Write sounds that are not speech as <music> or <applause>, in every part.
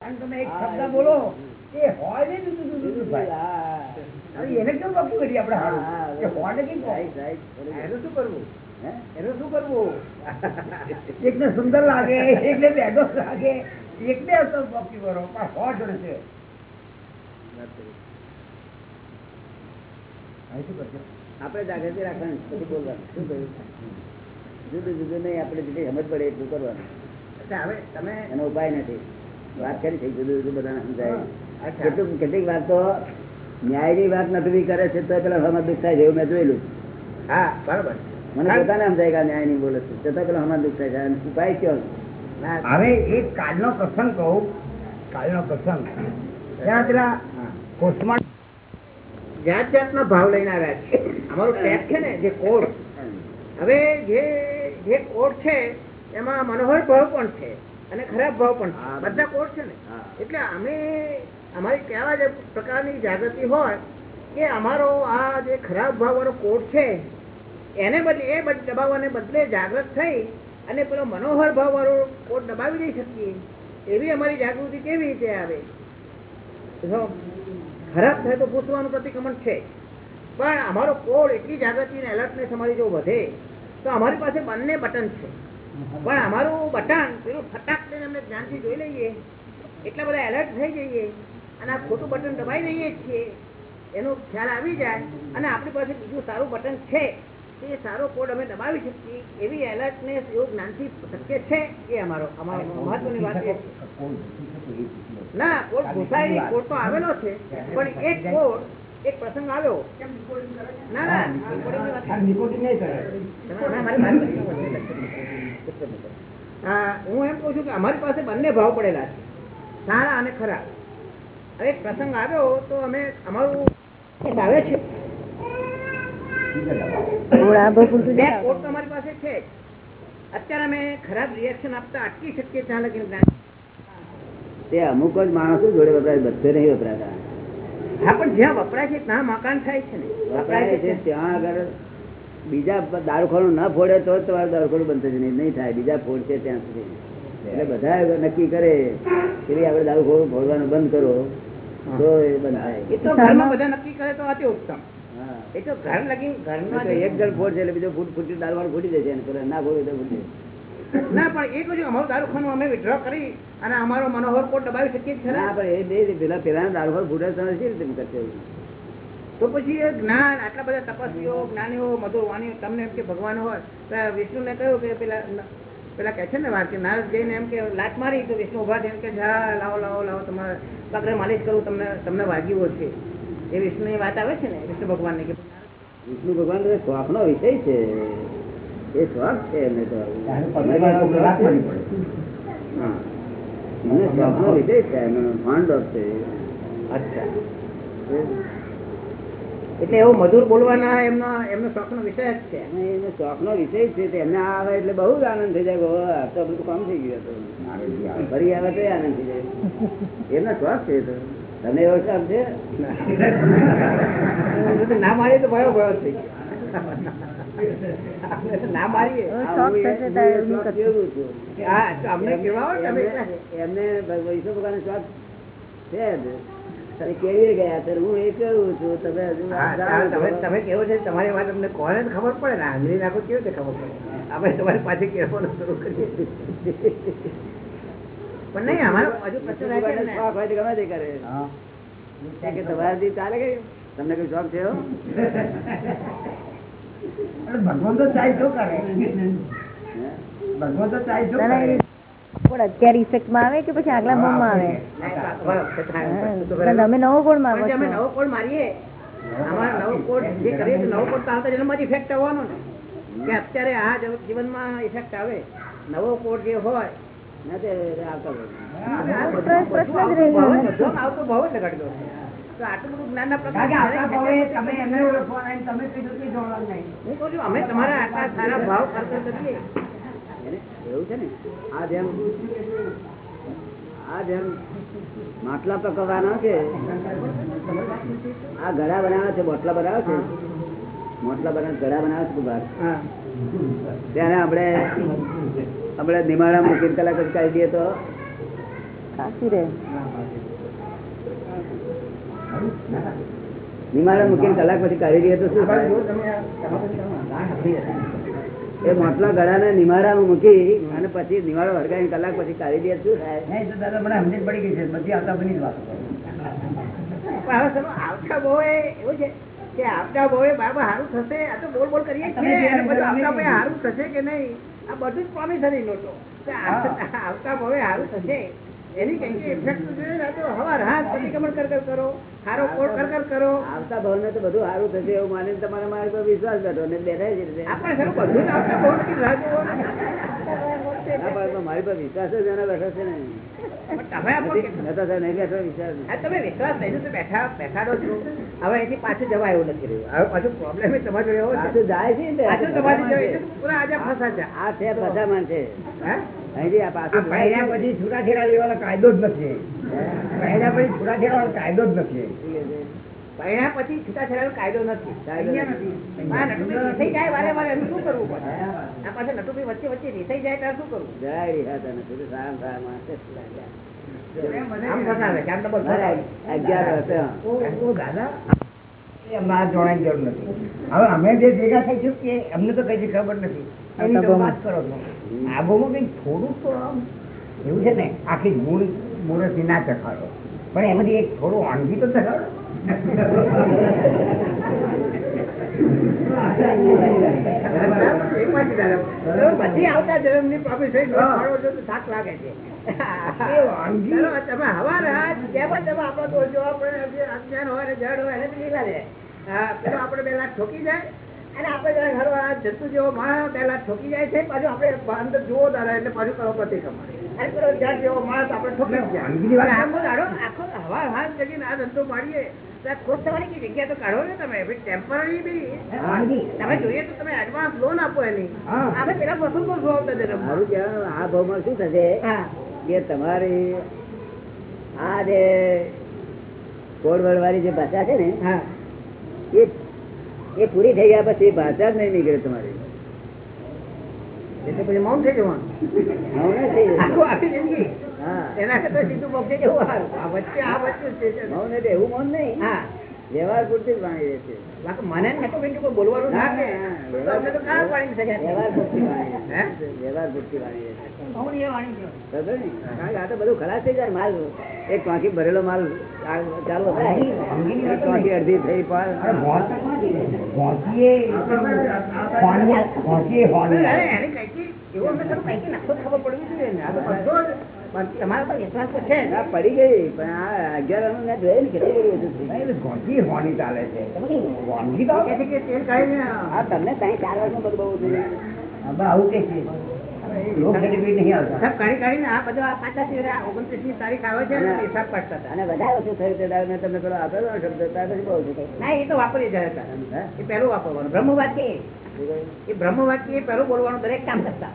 અને તમે એક શબ્દ બોલો એ હોય ને જુદું જુદું જુદું ભાઈ. એને કેમ વખતું કરીએ આપણે હારું? એ હોય ને કેમ એનું શું કરવું? એનું શું કરવું? <laughs> એકને સુંદર લાગે એકને બેગો લાગે એકને અસર વખતી કરો પણ હોટ જોડે છે? આપણે જાગૃતિ રાખવાની પછી બોલવાનું. શું કહ્યું? જુદું જુદું નહીં આપણે જેટલી સમજ પડે એટલું કરવાનું. હવે તમે એનો ઉપાય નથી. વાત કરી છે જુદું જુદું બધાને સમજાય. કેટલું કેટલીક વાત તો ન્યાયની વાત નથી કરે છે તો પેલા હમણાં દુઃખ થાય છે એવું મેં જોયેલું. હા બરોબર. મને પોતાને સમજાય કે ન્યાયની બોલે છે છતાં પેલા હમણાં દુઃખ થાય છે ઉપાય કયો? હવે એક કાલનો પ્રસંગ કહું કાલનો પ્રસંગ. ત્યાં પેલા પોસ્ટમાર્ટમ જાત જાતના ભાવ લઈને આવ્યા છે. અમારું ટેપ છે ને જે કોડ હવે જે જે કોડ છે એમાં મનોહર ભાવ પણ છે. અને ખરાબ ભાવ પણ. બધા કોડ છે ને? એટલે અમે અમારી કેવા જે પ્રકારની જાગૃતિ હોય કે અમારો આ જે ખરાબ ભાવ વાળો કોડ છે એને બદલે એ દબાવવાને બદલે જાગૃત થઈ અને પેલો મનોહર ભાવ વાળો કોડ દબાવી દઈ શકીએ. એવી અમારી જાગૃતિ કેવી રીતે આવે? જો ખરાબ થાય તો પૂછવાનું પ્રતિક્રમણ છે. પણ અમારો કોડ એટલી જાગૃતિ અને એલર્ટનેસ અમારી જો વધે તો અમારી પાસે બંને બટન છે. પણ અમારું બટન પેલું ફટાક અમને ધ્યાનથી જોઈ લઈએ. એટલા બધા એલર્ટ થઈ જઈએ અને આ ખોટું બટન દબાઈ દઈએ છીએ. એનો ખ્યાલ આવી જાય અને આપણી પાસે બીજું સારું બટન છે. તે સારો કોડ અમે દબાવી શકીએ. એવી એલર્ટનેસ એવું જ્ઞાનથી શક્ય છે એ અમારો અમારો મહત્વની વાત એ. છે ના કોડ ઘૂસાય નહીં કોડ તો આવેલો છે પણ એક કોડ એક પ્રસંગ આવ્યો. ના ના. હા, એમ કહું છું કે અમારી પાસે બંને ભાવ પડેલા છે સારા અને ખરાબ. હવે એક પ્રસંગ આવ્યો તો અમે અમારું આવે છે. બે કોડ તો અમારી પાસે છે અત્યારે અમે ખરાબ રિએક્શન આપતા અટકી શકીએ ત્યાં લગી જ્ઞાન તે અમુક જ માણસો જોડે વપરાય બધે નહીં વપરાતા. હા પણ જ્યાં વપરાય છે ત્યાં મકાન થાય છે ને. વપરાય છે ત્યાં આગળ બીજા દારૂખોરું ના ફોડે તો તમારું દારૂખોરું બંધ થશે નહીં નહીં થાય. બીજા ફોડશે ત્યાં સુધી. એટલે બધા નક્કી કરે કે ભાઈ આપણે દારૂખોરું ફોડવાનું બંધ કરો. તો એ બંધ થાય. એ તો ઘરમાં બધા નક્કી કરે તો અતિ ઉત્તમ. હા. એ તો ઘર લગી ઘરમાં એક જણ ફોડશે એટલે બીજો ફૂટ ફૂટી દારૂવાળું ફૂટી જશે અને ના ફોડે તો ફૂટે. ના પણ એ કહ્યું અમારું દારૂખાનું અમે વિડ્રો કરી અને અમારો મનોહર કોટ દબાવી શકીએ જ ખરા ના? પણ એ બે પેલા પેલા દારૂવાળું ફૂટે તો શી રીતે કરશે. તો પછી એ જ્ઞાન આટલા બધા તપસ્વીઓ જ્ઞાનીઓ મધુર વાણીઓ તમને એમ કે ભગવાન હોય તો વિષ્ણુને કહ્યું કે પેલા પેલા કહે છે ને વાત કે નારદ જઈને એમ કે લાત મારી તો વિષ્ણુ ઊભા એમ કે જા લાવો લાવો લાવો તમારે પગરે માલિશ કરું તમને તમને વાગ્યું છે. એ વિષ્ણુની વાત આવે છે ને વિષ્ણુ ભગવાનની કે વિષ્ણુ ભગવાન તો નો વિષય છે. એ શ્વાસ છે એમને તો. હા. મને શોખ નો વિષય છે એનો ફાંડ ઓફ છે. અચ્છા. એટલે એવું મધુર બોલવાના એમનો એમનો શોખનો વિષય જ છે. અને એનો શોખ નો વિષય છે તે. એમને આવે એટલે બહુ જ આનંદ થઈ જાય આ તો બધું કામ થઈ ગયું હતું. ફરી આવે તો આનંદ થઈ જાય. એમનો શોખ છે તો. તમને એવો શોખ છે? ના. મારીએ તો ભયો ભયો થઈ ગયો. ના મારીએ. એમને ભગવાન શોખ છે જ કેવી ગયા સર હું એ કેવું છું તમે હજુ તમે તમે કેવો છે? તમારી વાત અમને કોને ખબર પડે ને? આંગળી નાખો કેવી રીતે ખબર પડે? આપણે તમારી પાસે કહેવાનું શરૂ કરીએ. પણ નહીં અમારો હજુ પછી શોખ હોય તો ગમે તે કરે. કે તમારાથી ચાલે કે? તમને કઈ શોખ છે? ભગવાન તો ચાય શું કરે. ભગવાન તો ચાય શું કરે. પણ અત્યારે ઇફેક્ટમાં આવે કે પછી આગલા ગુણમાં આવે. તમે નવો કોડ મારીએ. અમારા નવો કોડ જે કરીએ નવો કોડ તો આવતા જન્મમાં જ ઇફેક્ટ આવવાનો ને. કે અત્યારે આ જગ- જીવનમાં ઇફેક્ટ આવે. નવો કોડ જે હોય અમે તમારા આટલા સારા ભાવ કરીએ. એને એવું છે ને? આ જેમ આ જેમ માટલા પકવવાના છે આ ગળા બનાવે છે બોટલા બનાવે છે? મોટલા બનાવે ગળા બનાવે છે બહાર ત્યારે આપણે આપણે નિમાડા મૂકી કલાક જ કાઢી દઈએ તો? કાશી રે નિમાડા મૂકીને કલાક પછી કાઢી દઈએ તો શું થાય? એ મોટલા ગળાને નિમાડામાં મૂકી અને પછી નિમાડો હરગાઈને કલાક પછી કાઢી દે શું થાય? તો દાદા મને સમજ પડી ગઈ છે. બધી આવતા બની જ વાત આવતા બહુ એવું છે કે આવતા ભાવે બાબા સારું થશે આ તો બોલ બોલ કરીએ સારું થશે કે નહીં? આ બધું જ પ્રોમિસરી નોટો આવતા બહુએ સારું થશે. એની કઈ ઇફેક્ટ જોઈએ તો હવાર હાથ પ્રતિક્રમણ કર કર કરો હારો કોડ કર કર. કરો આવતા ભાવને તો બધું સારું થશે એવું માનીને તમારા મારી પર વિશ્વાસ બેઠો ને બેઠા જ રીતે આપણે સર બધું આવતા બહુ નથી રાહ પાડો, મારી પર વિશ્વાસ જ એના બેઠો છે કે- નહીં આ બધા બેઠાડો છો. અહીંથી જાય પહેર્યા પછી છૂટાછેડા લેવાનો કાયદો જ નથી. પહેર્યા પછી છૂટાછેડાનો કાયદો જ નથી. પરણ્યા પછી છૂટાછેડાનો કાયદો નથી. કાયદો અહીંયા નથી. આ નટુભાઈ રીસાઈ જાય વારે વારે એનું શું કરવું પડે? આ પાસે નટુભાઈ વચ્ચે વચ્ચે રીસાઈ જાય ત્યારે શું કરવું? જરાય રિહાતા નથી સારા માણસ અગિયાર દાદા. જોડાની જરૂર નથી. હવે અમે જે ભેગા થઈશું કે અમને તો કઈ ખબર નથી. એની વાત કરો છો. આબોમાં કઈ થોડુંક તો એવું છે ને આખી મૂળ મૂળથી ના ચખાડો. પણ એમાંથી એક થોડું અણગી તો ચખાડો. પછી આવતા જન્મની promise હોય, હા. મારો જો તો થાક લાગે છે તમે હવા જેમ જ તમે આપણો દોષ જો આપણે જે અજ્ઞાન હોય ને જડ હોય એને લીલા લે હા પેલો આપડે બે લાખ ઠોકી જાય અને આપણે જરા જતું જેવો માણસ બે ઠોકી જાય છે પાછું આપણે અંદર જુઓ તારા એટલે પાછું કરો પ્રતિક્રમણ. અને પેલો જડ જેવો માણસ આપણે ઠોકી જાય. વાનગીની વાત- અને આખો દાડો આખો હવાર હાથ જગીને આ ધંધો મારીએ તો આ ખુશ થવાની કઈ જગ્યા તો કાઢો ને તમે ટેમ્પરરી બી. તમે જોઈએ તો તમે એડવાન્સ લોન આપો એની. આપણે પેલા વસૂલ કરશું આવતા જન્મમાં. મારું કહેવાનું આ ભાવમાં શું થશે? કે તમારી આ જે કોડ વળવાની જે ભાષા છે ને એ એ પૂરી થઈ ગયા પછી ભાષા જ નહીં નીકળે તમારી. એટલે પછી મૌન થઈ જવાનું. મૌન થઈ જશે. આખી જિંદગી. હા. એના કરતા સીધું પક્ષે જવું આ વચ્ચે આ વચ્ચે મૌન એટલે એવું મૌન નહીં. હા. વ્યવહાર પૂરતી જ વાણી રહે છે. મને બોલવાનું ના કે. વ્યવહાર પૂરતી વાણી હે? વ્યવહાર પૂરતી વાણી આ તો બધું ખલાસ થઈ જાય માલ. એક વાંકી ભરેલો માલ ચાલો અડધી થઈ એવું જ ખબર પડવી જોઈએ ને? આ તો પડી ગઈ પણ આ અગિયાર મેં જોયું ને કેટલું બધું ભોંકીએ હોની ચાલે છે. વાનગી તો કે તેલ કાઢીને આ. તમને ત્રણ ચાર વર્ષમાં બધું બહુ. હવે આવું કે છે. લોક સર્ટિફિકેટ નહીં આવતા. સબ કાઢી કાઢીને આ બધો આ પાછા દિવસે આ 29 ની છે ને હા. કાઢતા અને વધારે ઓછું થયું તે દાડે મેં પેલો આપેલો ને શબ્દ પછી બહુ ઓછું ના એ તો વાપરી જાય એ પહેલું વાપરવાનું. બ્રહ્મવાક્ય એ. એ બ્રહ્મ વાક્ય પહેલું બોલવાનું દરેક કામ કરતા.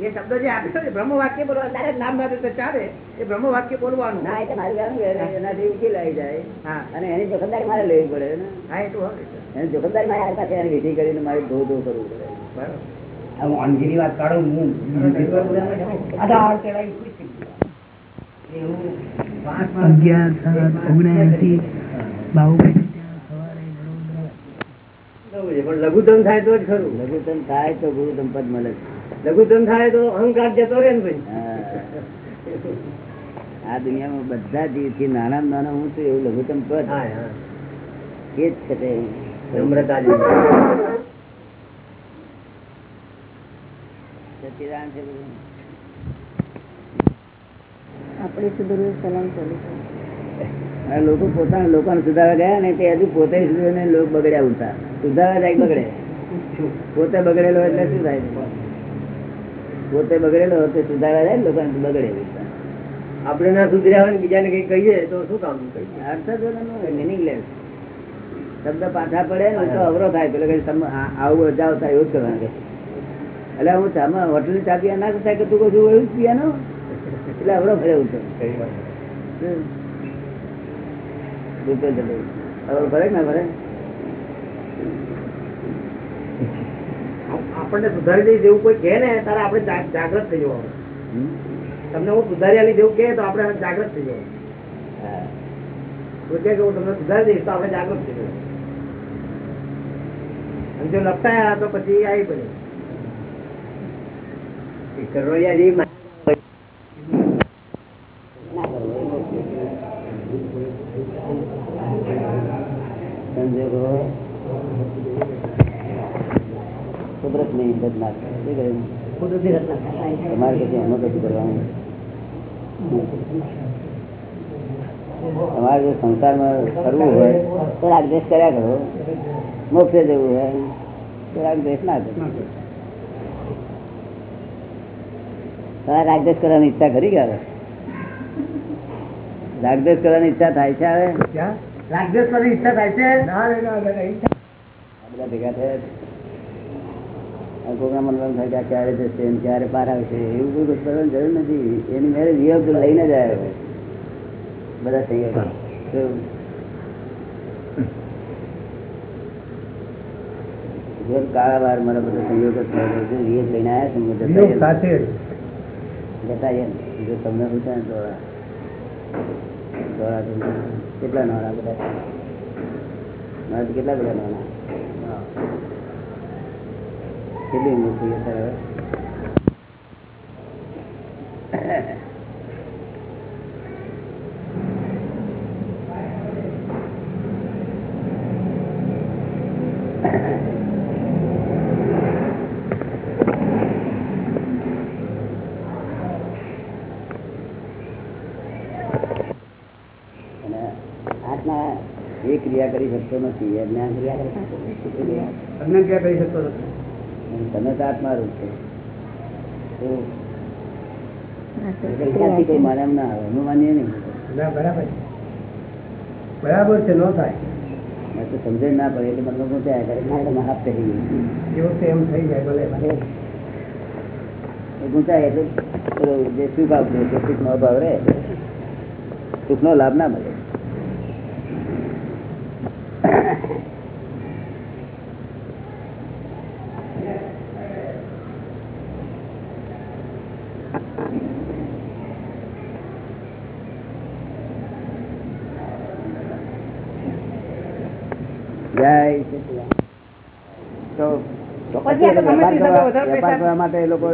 એ શબ્દ જે આપ્યો છે બ્રહ્મવાક્ય બોલવા તારે નામ ના તો ચાલે. એ બ્રહ્મવાક્ય બોલવાનું. ના એટલે મારું એનાથી ઉકેલ આવી જાય. હા. અને એની જોખમદારી મારે લેવી પડે ને? હા એ તો. એની જોખમદારી મારે પાસે એની વિધિ કરીને મારે ધો ધો કરવું પડે. બરાબર. આ વાનગીની વાત કાઢો હું અગિયાર લઘુત્તમ થાય તો જ ખરું. લઘુત્તમ થાય તો ગુરુત્તમ પદ મળે છે. લઘુત્તમ થાય તો અહંકાર જતો રહે ને ભાઈ. આ દુનિયામાં બધા જીવથી નાના નાના હું છું એવું લઘુત્તમ પદ. એ જ છે તે. નમ્રતા લોકો પોતાના લોકો સુધારવા ગયા ને તે હજુ પોતે સુધરીને લોકો બગડ્યા ઉઠતા સુધારા જાય બગડે. પોતે બગડેલો એટલે શું થાય? પોતે બગડેલો તો સુધારવા જાય લોકો બગડે આપણે ના સુધર્યા હોય ને બીજાને કઈ કહીએ તો શું કામ કહીએ? મિનિંગલેસ શબ્દ પાછા પડે ને તો અવરો થાય પેલો કઈ આવું જાવ થાય એવું જ કરવાનું એટલે હું ચામાં હોટલ ચા પીવા ના થાય કે તું કશું એવું જ પીવાનું? એટલે અવરો ફરે એવું રૂપિયો ભરે અવરો ફરે કે ના ફરે? આપણને સુધારી દઈ જેવું કોઈ કે ને, તારે આપણે જા- જાગ્રત થઈ જવાનું. તમને હું સુધારી આલી જેવું કે તો આપણે જાગૃત થઈ જવાનું. કે હું તમને સુધારી દઈશ તો આપણે જાગૃત થઈ જવાનું. અને જો લપટાયા તો પછી આવી પડે. કરોડિયા જેવી ના કરવો એ મોક્ષ. સંજોગો કુદરત ની ઇજ્જત ના થાય. તમારે પછી એમાં કશું કરવાનું તમારે જો સંસારમાં કરવું હોય તો રાગદેશ કર્યા કરો. મોક્ષે જવું હોય તો રાગદેશ ના કરો. તમારે રાગદેશ કરવાની ઈચ્છા કરી ગયા રાગદેશ કરવાની ઈચ્છા થાય છે હવે? રાગદેશ કરવાની ઈચ્છા થાય છે? બધા ભેગા થયા આ કોકના થાય કે ક્યારે જશે ને ક્યારે પાર આવશે એવું કોઈ કરવાની જરૂર નથી. એની મેરે વિયોગ લઈને જ આવ્યો. બધા સંયોગો. કાળા વાર મારા બધા સંયોગો થયા છે, વિયોગ લઈને આવ્યા છે જતા જતા જો તમને શું ને દોડા તો કેટલા નાના બધા? મારા કેટલા બધા નાના કેટલી ઉંમર થઈ અત્યારે આત્મા એ ક્રિયા કરી શકતો નથી એ જ્ઞાન ક્રિયા કરી શકતો નથી. તમે તો આત્મા રૂપ છો? એમ ના આવે એનું માનીએ નહીં. બરાબર છે. બરાબર છે ન થાય. તો સમજણ ના પડે એટલે મતલબ હું ત્યાં કરે ના કરી ગઈ એમ થઈ જાય ભલે. ગુંચાય એટલે જે સુખ આપવું છે સુખ નો અભાવ રહે. સુખ નો લાભ ના મળે જય સચિદાનંદ. તો તો પછી આપણે ગમે તે વેપાર હિસાબે વધારે કરવા- વેપાર પૈસા- કરવા માટે એ લોકો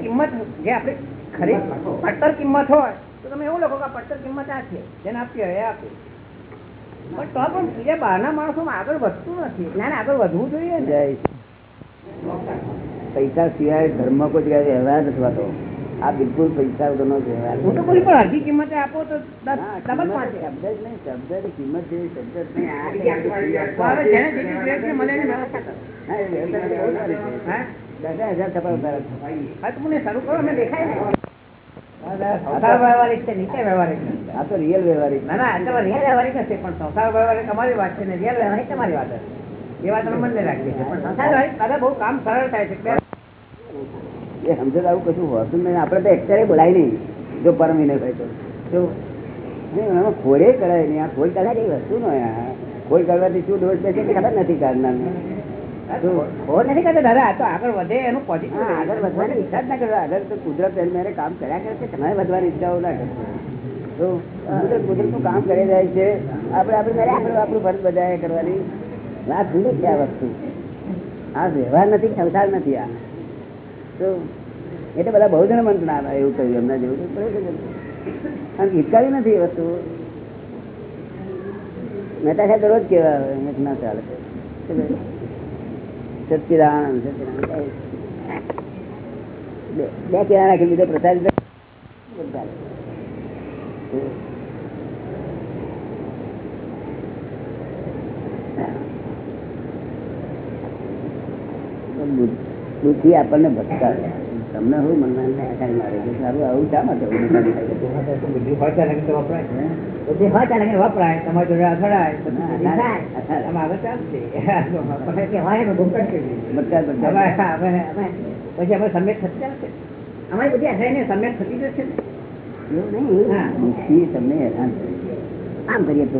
કિંમત જે આપણે ખરી પડતર કિંમત હોય તો તમે એવું લખો કે પડતર કિંમત આ છે જેને આપીએ એ પણ તો પણ બીજા બહારના માણસોમાં આગળ વધતું નથી. જ્ઞાન આગળ વધવું જોઈએ ને. પૈસા સિવાય ધર્મ કોઈ જગ્યાએ વ્યવહાર નથી હોતો આ બિલકુલ પૈસા વગરનો વ્યવહાર હું તો બોલી પણ અડધી કિંમતે આપો તો ના, ડબલ કિંમત પાંચે શબ્દ જ નહીં શબ્દ કિંમત જેવી શબ્દ જ નહીં આ હવે જેને જેટલી જોઈએ છે મળે એની વ્યવસ્થા કરો. હા, એ વ્યવસ્થા બહુ સારી છે. હા? દસ હજાર છપ્પન હજાર. હા તો મને શરૂ કરો અમે દેખાય ને સંસાર વ્યવહારિક છે નીચે વ્યવહારિક નથી. આ તો રિયલ વ્યવહારિક ના ના આ તો રિયલ વ્યવહારિક નથી પણ સંસાર વ્યવહારિક તમારી વાત છે ને રિયલ વ્યવહારિક તમારી વાત છે એ વાત અમે મને રાખીએ છીએ. પણ સંસાર વ્યવહારિક દાદા બહુ કામ સરળ થાય છે. એ સમજે આવું કશું હોતું નહીં. આપણે તો એક્ચરે બોલાય નહીં જો પરમ વિનય હોય તો. શું ખોડે કરાય નહીં. આ ખોડ કાઢા કઈ વસ્તુ નો ખોડ કાઢવાથી શું દોષ છે કે ખબર નથી કાઢનાર ખોટ નથી કરતા દાદા આ તો આગળ વધે એનું પોઝિટિવ આગળ વધવાની ઈચ્છા જ ના કરો. આગળ તો કુદરત મેરે કામ કર્યા કરે છે. તમારે વધવાની ઈચ્છાઓ ના કરશો કુદરતનું કામ કરી જાય છે. આપણે આપણે આપણે આપણું ફરજ બજાવ્યા કરવાની. વાત જુદી છે આ વસ્તુ. આ વ્યવહાર નથી, સંસાર નથી આ. તો એટલે બધા બહુ જણ મંત્ર એવું કહ્યું એમના જેવું કારણ હિતકારી નથી એ વસ્તુ. મહેતા સાહેબ દરરોજ કેવા ના ચાલે? સચ્ચિદાનંદ સચ્ચિદાનંદ બે કેવા રાખી બીજો પ્રસાદ ચાલે. બુદ્ધ- આપણને ભટકાવે. તમને શું મનમાં આકારી મારે છે? સારું આવું શા માટે? બુદ્ધિ હોય વપરાય? બુદ્ધિ હોય ત્યારે એને વપરાય? તમારી જોડે અથડાય પછી અમે સમ્યક થતી આવશે અમારી બધી અથડાઈને સમ્યક થતી જશે ને? એવું નહીં. તમને હેરાન આમ કરીએ તો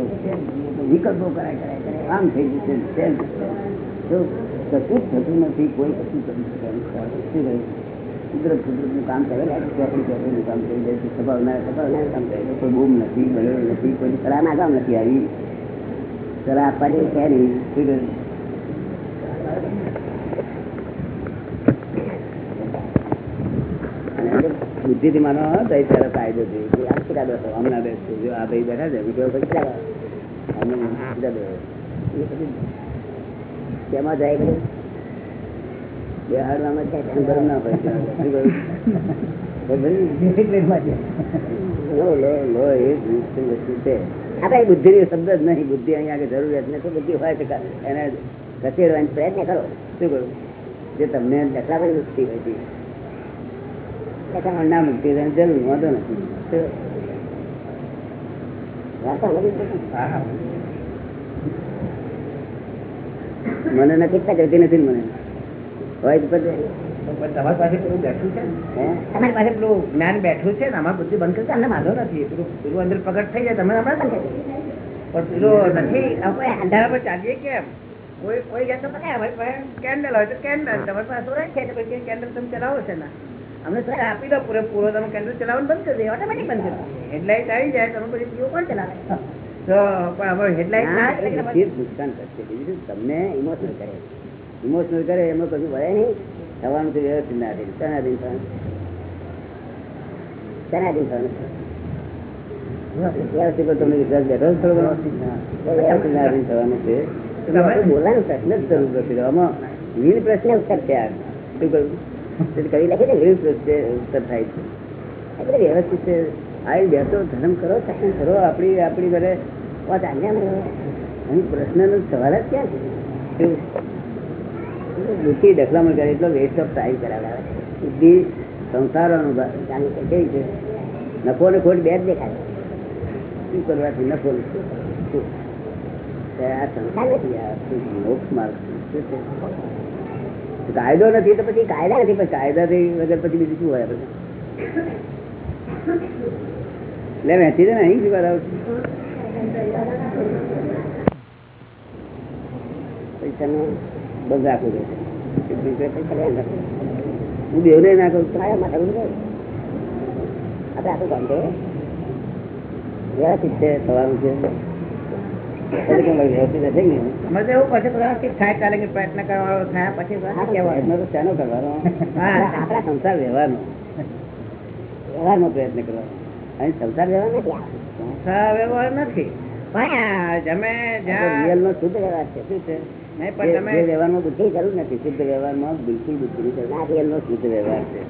વિકલ્પો કરાય કરાય કરાય. આમ થઈ જશે કશું જ થતું નથી, કોઈ કશું કરી શકે? કુદરત, કુદરતનું કામ કરે ચોપડી ચોપડીનું કામ કરી દે છે સભાવનાર સભાવનાર કામ કરે છે. કોઈ બૂમ નથી બળેલો નથી, કોઈ સલાહ ના કામ નથી આવી. સલાહ આપવાની છે નહીં? બુદ્ધિથી માનો તો એ તારો કાયદો છે. કે આ કેટલા બેઠો હમણાં બેસતું જો આ ભાઈ બેઠા છે કેવું પછી કેટલા પછી તેમાં જાય બધું. ના પડે. આપણે શબ્દ જ નહીં. બુદ્ધિ અહીંયા આગળ જરૂરિયાત નથી. બુદ્ધિ હોય તો એને ખસેડવાનો પ્રયત્ન કરો. શું કરું? જે તમને દખલાવાની મુક્તિ હોય છે. દખલામાં ના મુક્તિ જરૂર વાંધો નથી શું? વાર્તા નથી થતી. મને નથી તકલીફ નથી મને. હોય તો પછી. પણ તમારી પાસે પેલું બેઠું છે તમારી પાસે પેલું જ્ઞાન બેઠું છે ને? બુદ્ધિ બંધ કરતા? અમને વાંધો નથી. પેલું પેલું અંદર પ્રગટ થઈ જાય તમે હમણાં બંધ કરી દો. પણ પેલું નથી અંધારા પર ચાલીએ કેમ? કોઈ કોઈ કહેતો તો કેન્ડલ હોય તો કેન્ડલ. તમારી પાસે સોરાય છે પછી કેન્ડલ તમે ચલાવો છે ને? અમે સર આપી દો પૂરેપૂરો. તમે કેન્ડલ ચલાવવાનું બંધ કરી દે. ઓટોમેટિક બંધ કરી દો. હેડલાઇટ આવી જાય તમે પછી પીવો કોણ ચલાવે? તમને ઇમોશનલ કરે. ઇમોશનલ કરે એમાં કશું ભરે નહીં. થવાનું તો વ્યવસ્થિત ના દે શનાધીન થવાનું? શનાધીન થવાનું? વ્યવસ્થિત પર તમને વિશ્વાસ બેઠો જ થોડો ઘણો? થવાનું છે. તો આપણે બોલવાનો પ્રશ્ન જ જરૂર નથી આમાં વિવિધ પ્રશ્ન ઉત્તર છે આ. શું કહ્યું? કવિ લખે છે વિવિધ પ્રશ્ન ઉત્તર થાય છે. એટલે વ્યવસ્થિત છે. આવી બેસો ધર્મ કરો શાસન કરો. આપણી આપણી ઘરે અહીં પ્રશ્નનો સવાલ જ ક્યાં છે? એટલો વેસ્ટ ઓફ ટાઈમ કરાવે બુદ્ધિ નફો ને ને આ સંસાર નથી કાયદો નથી તો પછી કાયદા નથી, પણ કાયદાથી વગર પછી બીજું શું હોય? આપણે? એટલે વેચી દે ને, અહીં શું પૈસાનું બંધ રાખવું જોઈએ. હું દેવને ના કરું માટે હું કહું. આપણે આખું કામ છે વ્યવસ્થિત છે કે પ્રયત્ન કરવાનો થયા પછી. આપણા સંસાર વ્યવહારનો. વ્યવહારનો પ્રયત્ન કરવાનો. અહીં સંસાર વ્યવહાર નથી. સંસાર વ્યવહાર નથી. પણ આ જમે જ્યાં રિયલ નો શુદ્ધ વ્યવહાર છે. શું છે? તમે બુદ્ધિ જરૂર નથી. શુદ્ધ વ્યવહારમાં બિલકુલ જરૂર રિયલ નો શુદ્ધ વ્યવહાર છે.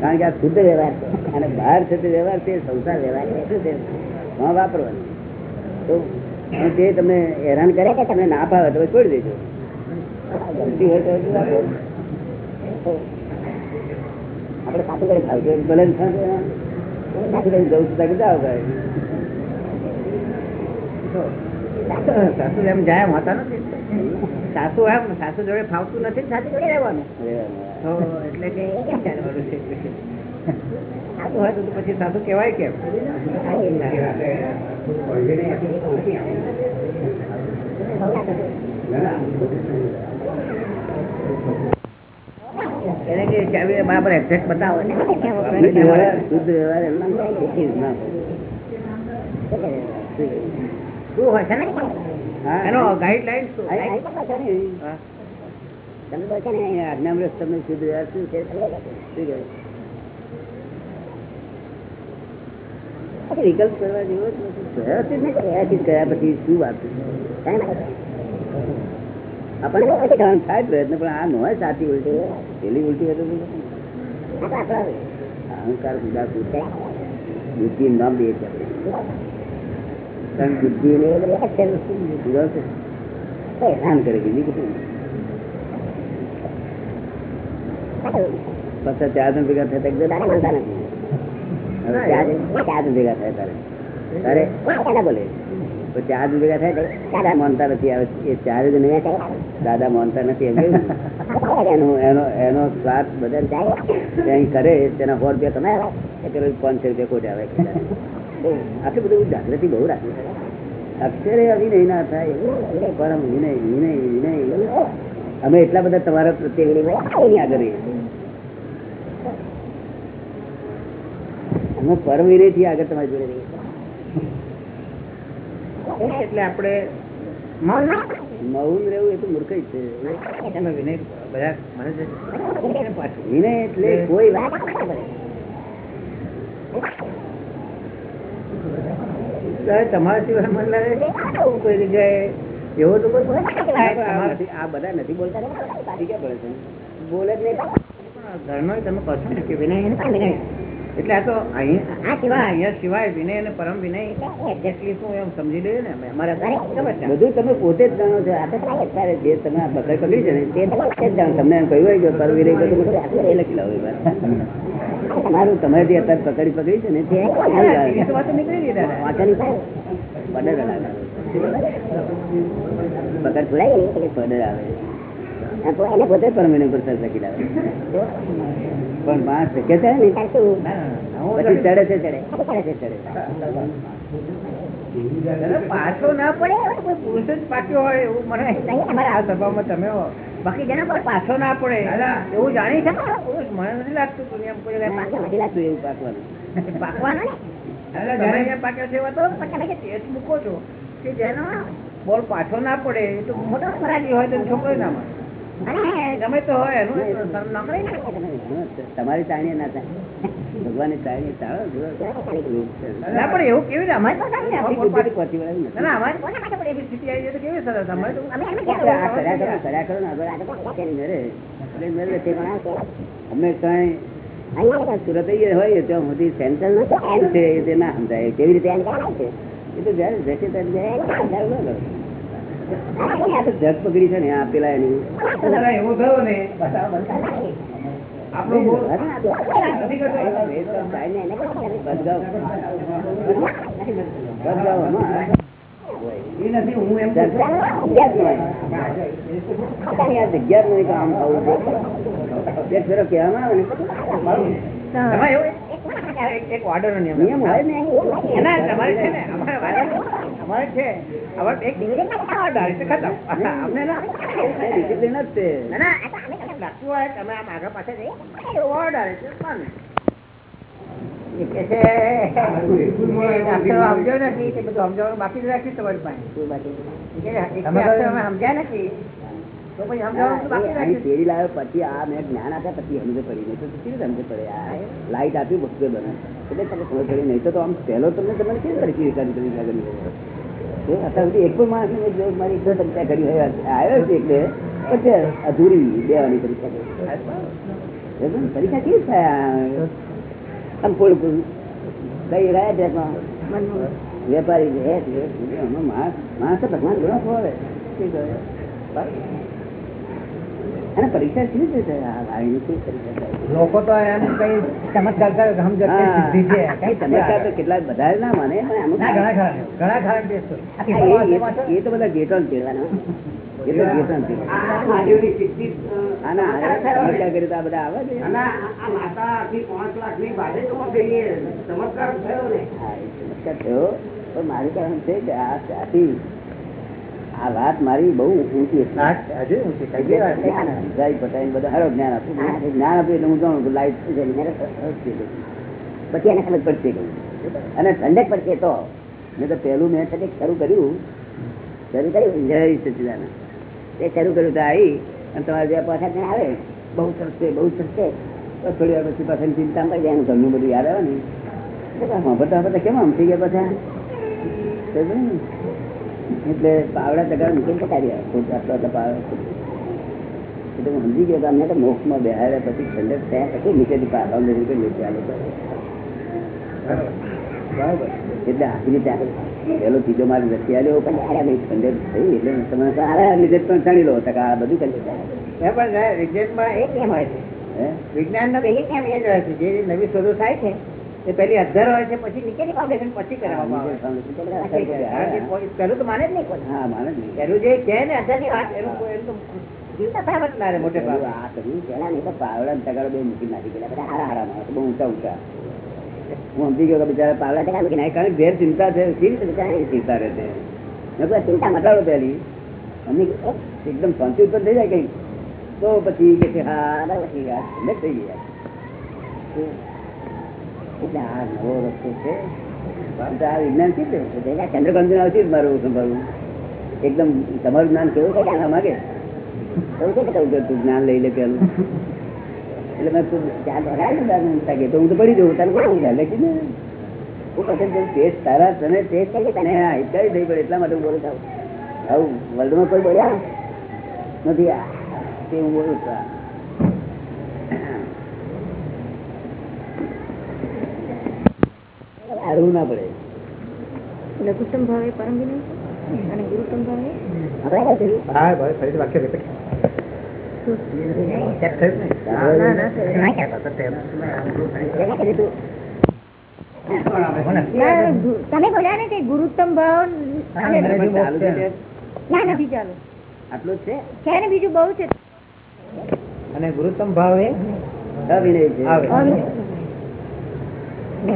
કારણ કે આ શુદ્ધ વ્યવહાર છે. અને બહાર છે તે વ્યવહાર છે સંસાર વ્યવહાર છે. શું છે? વાપરવાનું. તો તે તમને હેરાન કરે કે તમને ના ભાવે તો છોડી દેજો. ગમતી હોય તો આપણે સાચું કરી ખાવ ભલે ખાવ કરી જવું છું ત્યાં જાઓ ભાઈ સાસુ એમ જાય હોતા નથી સાસુ એમ સાસુ જોડે ફાવતું નથી. સાથે જોડે રહેવાનું એટલે કે ચાલવાનું છે સાસુ હોય તો પછી સાસુ કહેવાય કેમ એને કે બરાબર એક્ઝેક્ટ બતાવો. <laughs> શુદ્ધ વ્યવહાર શુદ્ધ વ્યવહાર એમના દેખી જ ના શું હોય છે ને? એનો ગાઈડલાઈન શું? આ- આ તો પાછા ને, હા. તમે કહો છો ને આજ્ઞામૃત તમને શુદ્ધ વ્યવહાર શું છે? શું? વિકલ્પ કરવા જેવો જ નથી. કયા પછી શું વાત? આપણને થાય પ્રયત્ન પણ આ ન સાચી ઉલટી પેલી ઉલટી અહંકાર છે. બુદ્ધિ ન બે છે. કારણ બુદ્ધિ હેરાન કરે બીજું. ચાર જણ ભેગા થયા તો એકદમ માનતા નથી. ચાર જણ- ચાર ભેગા થાય તારે. તારે? બોલે. તો ચાર જણ ભેગા થાય દાદા માનતા નથી એ ચાર જ નહીં દાદા માનતા નથી એમ એનો સ્વાર્થ બધા ત્યાં કરે, તેના સો રૂપિયા તમે એ પેલો પાંચસો રૂપિયા ખોટ આવે. આટલું બધું જાગૃતિ બહુ રાખે. અક્ષરે અભિનય ના થાય. પરમ વિનય વિનય વિનય. અમે એટલા બધા તમારા પ્રત્યે આગળ અમે પરમ વિનયથી આગળ તમારી જોડે રહીએ. એટલે આપણે મૌન રહેવું એ તો છે. વિનય એટલે કોઈ વાત તમારા સિવાય મન લાગે કોઈ જગ્યાએ એવો તો આ બધા નથી બોલતા. બોલે જ નહીં. ધર્મ તમે કહો છો ને કે વિનય. એટલે આ તો અહીંયા આ સિવાય અહીંયા સિવાય વિનય અને પરમ વિનય એક્ઝેક્ટલી શું એમ સમજી લઈએ ને અમે અમારે બધું તમે પોતે જ જાણો છો. આ અત્યારે જે તમે આ બકર પકડી છે ને તે જ જાણો. તમને એમ કહ્યું હોય કે પરમ વિનય બધું એ લખી લાવો. તમારું તમે જે અત્યારે પકડી પકડી છે ને તે વાંચવાની પડર આવે. ને પડર આવે. એને પોતે પરમ વિનય પર સર લખી લાવે. પણ માં શક્ય છે? ને પછી ચડે છે ચડે. પાછો ના પડે કોઈ પુરુષ જ પાક્યો હોય એવું મને અમારા આ સભામાં તમે હો. બાકી જેના પર પાછો ના પડે એવું જાણી છે? પુરુષ મને નથી લાગતું દુનિયામાં કોઈ પાછો નથી લાગતું એવું પાકવાનું. પાકવાનું ને? તમે અહીંયા પાક્યા છે એવા તો તમે ટેસ્ટ મૂકો છો કે જેનો બોલ પાછો ના પડે એ તો મોટો ફરાજી હોય તો છોકરો ના મળે તમારી ચાણી ના થાય. ભગવાન ચાણી ચાલો ના પણ એવું કેવી રીતે? અમારે અમે કઈ સુરત હોય ત્યાં સુધી સેન્ટર ના સમજાય. કેવી રીતે એ તો જયારે જશે ત્યારે જગ પકડી છે ને આ પેલા એની ને જગ્યા કામ થવું છે એક ફેરો કહેવામાં આવે ને એક- નિયમ નિયમ હોય ને તમારે છે ને અમારે અમારે છે? અમારે એક order ખતમ. અમને ના ડિસિપ્લિન જ છે. ના, લાગતું હોય તમે આમ આગળ એટલે માનું. એ કહે છે, પણ. નથી બધું સમજાવવાનું બાકી જ રાખ્યું તમારી પાસે. સમજ્યા નથી. પછી લાવ્યો આ મેં જ્ઞાન આપ્યા પછી સમજ પડી નહીં. તો કેવી સમજ પડે આ? લાઈટ આપી વસ્તુ બને એટલે તમે ખબર પડી નહીં તો આમ પહેલો તમને તમને કેવી તરીકે વિચારી કરી અત્યાર સુધી એક પણ માણસ મારી એક બે પરીક્ષા કરી આવ્યો છે એટલે. પછી અધૂરી દેવાની પરીક્ષા કરી. પરીક્ષા કેવી થાય? આમ કોઈ કોઈ રહ્યા છે વેપારી છે માણસ ભગવાન ઘણો ખોવે શું કહે? પરીક્ષા કેવી રીતે? લોકો તો એમ કઈ ચમત્કાર કરે કે સમજો કે હા. સિદ્ધિ છે કઈ ચમત્કાર તો કેટલા બધા ના માને ઘણા ખરા ઘણા ખરા એ- તો બધા ગેટો ને તેડવાના. એ તો ગેટો ને તેડવાના. આના હારે ચમત્કાર કરે તો આ બધા આવે છે હા, એ ચમત્કાર થયો પણ મારું કારણ છે કે આ ત્યાંથી આ વાત મારી બહુ ઊંચી વાત. જ્ઞાન બધા હારો જ્ઞાન આપ્યું જ્ઞાન આપ્યું એટલે હું જાણું કે લાઈટ. પછી એને સમજ પડશે અને ઠંડક પડશે તો મેં તો પહેલું મેં છે શરૂ કર્યું. શરૂ કર્યું? જય સચિદાન એ શરૂ કર્યું તો આવી. અને તમારે જે પાછા ત્યાં આવે બહુ સરસ છે બહુ સરસ છે. તો થોડી વાર પછી પાછા ચિંતા પડી જાય એનું ઘરનું બધું યાદ આવે ને. બધા બધા કેમ આમ થઈ ગયા પાછા? એટલે પાવડા તગાડ મૂકીને પકાડી આવે. આટલો આટલો પાવડો. એટલે હું સમજી ગયો કે અમને તો મોક્ષમાં બેહાડ્યા પછી ઠંડક થયા પછી નીચેથી પાછા લઈ નીકળી નીચે આ બરાબર. એટલે આખી રીતે પેલો ત્રીજો માર્ગ નથી આવ્યો. પણ સારા નહીં ઠંડક થઈ એટલે તમે સારા લીધે પણ જાણી લો. ટકા આ બધું કરી એ પણ રિઝલ્ટમાં એ એક નિયમ હોય છે? વિજ્ઞાન વિજ્ઞાનનો એક કેમ એ જ હોય છે? જે નવી શોધો થાય છે તે પહેલી અધર હોય છે પછી નીચેની ફાઉન્ડેશન પછી કરવામાં આવે. તો માને જ નહીં કોઈ. હા માને જ નહીં. પહેલું જે છે ને અધરની વાત એનું એનું તો જીવતા થાય જ ના મોટે ભાગે. આ કર્યું પેલા નહીં તો પાવડા તગાડો બે મૂકી નાખી ગયેલા બધા હારા હારા માણસો બહુ ઊંચા ઊંચા. હું સમજી ગયો કે બિચારા પાવડા તગાડ મૂકી નાખી કારણ ઘેર ચિંતા છે કેવી રીતે બિચારા ચિંતા રહે છે. મેં ચિંતા મટાડો અમને એકદમ શાંતિ ઉત્પન્ન થઈ જાય કઈ તો પછી કે હા બરાબર થઈ ગયા. થઈ. ચંદ્રકાંત આવશે જ મારું સંભાળવું. એકદમ તમારું જ્ઞાન કેવું છે જાણવા માગે? એવું છે કે કે તું જ્ઞાન લઈ લે પેલું? એટલે મેં તું ચાર તાકે તો હું તો પડી જવું તારું કોણ ખ્યાલ લખી પછી તારા, તને એટલા માટે હું બોલું છું. આવું વર્લ્ડમાં કોઈ બોલ્યા નથી. આ તે હું બોલું છું આ. હારવું ના પડે. લઘુત્તમ ભાવે પરમ વિનય અને ગુરુત્તમ ભાવે? વાક્ય તેમ. બોલ્યા ને કે ગુરુત્તમ ભાવ ના નથી ચાલુ. આટલું છે? છે ને બીજું બહુ છે? અને ગુરુત્તમ ભાવ? એ અવિનય. છે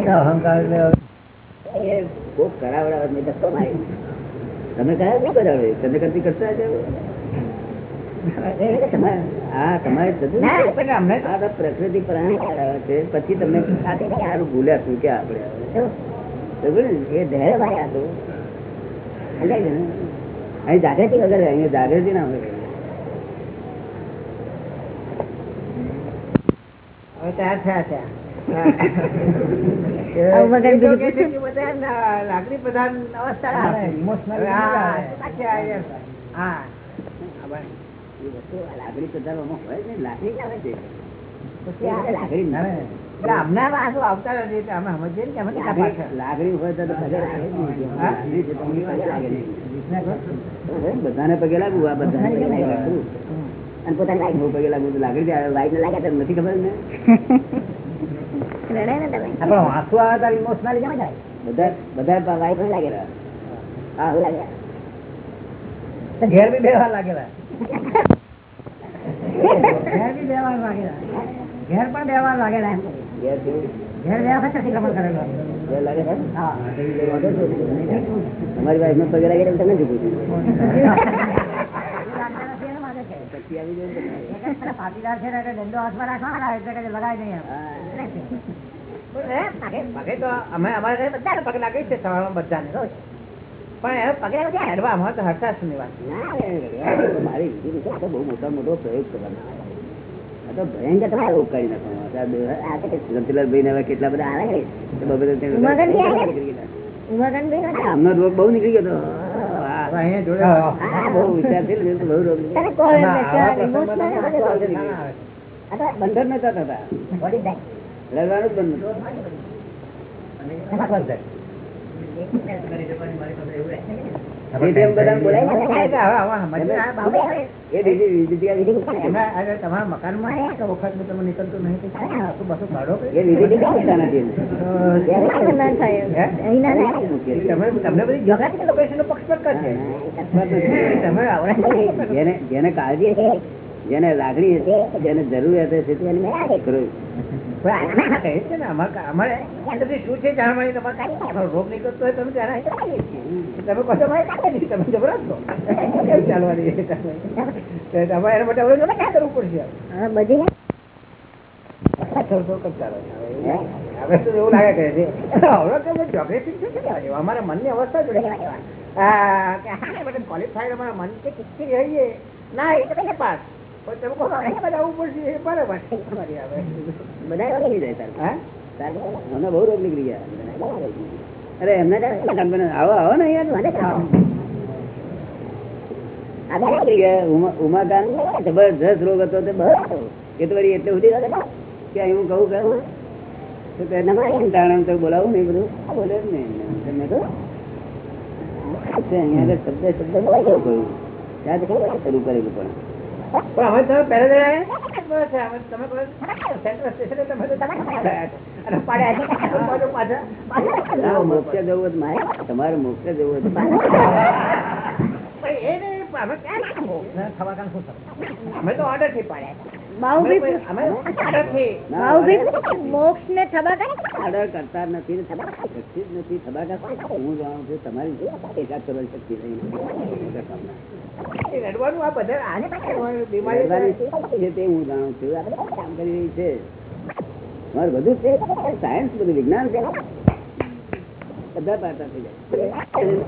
અહંકાર એ કોક કરાવડાવે તમે કયા શું કરાવે તમે કરતી કરતા પ્રકૃતિ પ્રાણી કરાવે છે. પછી સારું ભૂલ્યા શું કે? એ ધૈર્ય ભાઈ? અહીં જાગૃતિ વગર અહીંયા જાગૃતિ ના હોય. હવે ત્યાં થયા છે. લાગણી પ્રધાન અવસ્થા હા હોય ને લાગણી આવે છે? પછી ના, લાગે લાગે બધાને પગે લાગુ આ બધાને પગે અને પોતાની હું પગે લાગવું લાગણી લાગે તો નથી ખબર ને. <laughs> પણ આંસુ આવે ત્યારે ઇમોશનલી કેમ જાય બધા બધા લાઈફ ને લાગેલા હા હું લાગે તો ઘેર બી બેવા લાગેલા ઘેર બી બેવા લાગેલા ઘેર પણ બેવા લાગેલા એમ ઘેર કેવું? ઘેર બેવા વખત શિખામણ કરેલો ઘેર લાગે છે? હા તમારી વાઈફ ને પગે લાગે તો તમે ઝૂકું છું પછી આવી જાય ને તમે. પાટીદાર છે ને એટલે દંડો હાથમાં રાખવાનો એટલે કે લગાય નહીં એમ. હા. પગે તો અમે અમારે ઘરે બધાને લાગે છે સવારમાં બધાને રોજ. પણ એ પગે લાગે હેડવા? અમારે તો હરતા જ નહીં વાત. ના, આ તો મારી વિધિ આ તો બહુ મોટા મોટો પ્રયોગ કરવાનો આ તો ભયંકર તમારે રોગ કરી નાખવાનો આ દો- આ તો કે રતિલાલભાઈ ને હવે કેટલા બધા આવે આમનો રોગ બહુ નીકળી ગયો બહુ રોગ બંધન નતા થતા. લડવાનું જ બંધ જેને કાળજી જેને લાગણી હશે જેને જરૂરિયાત છે તેને છે ને શું છે તમારે કાંઈ નહીં. અમારો રોગ નીકળતો હોય તમે જાણે તમે કહો છો મારે કાંઈ નહીં. તમે જબરા છો કેમ ચાલવાની એ તમે? તો તમારે એના માટે હવે ક્યાં કરવું પડશે બધી થોડું થોડું કરતા રહો. હવે હવે તો એવું લાગે છે હવે તો બધું geography શું છે કહેવા જેવું? અમારા મનની અવસ્થા જોડે કહેવા કે હા, બધા અમારા મન કે કિસકી રહીએ ના એ તો કઈ પાસ બહુ રોગ નીકળી ગયા. અરે એમને તો આવો આવો ને યાર મને તો આવો. આ બધા નીકળી ગયા. ઉમા ઉમાકાંત જબરજસ્ત રોગ હતો તે બહુ એ તો વળી એટલે હતો કે હું કહું કહું. તો તાણે તો બોલાવું નહીં બધું. બોલે જ નહીં. મેં કહ્યું અહીંયા શબ્દ શબ્દ બોલાઈ ગયો કહ્યું? ત્યાં તો શરૂ કરેલું પણ. પણ હવે તમે પહેલા તમે સેન્ટ્રલ સ્ટેશને તમે તો. પાછો. ના, મોક્ષે જવું તમારે મોક્ષ જવું <laughs> મોક્ષ ને થબાકા કરતા નથી ને શક્તિ જ નથી હું જાણું છું તમારી એકાદ કરવાની શક્તિ નહીં રડવાનું આ બધા આને બીમારી તે હું જાણું છું. કામ કરી રહી છે. મારે બધું છે. સાયન્સ બધું વિજ્ઞાન છે. બધા પાટા થઈ જાય.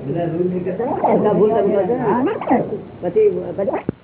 બધા પછી પછી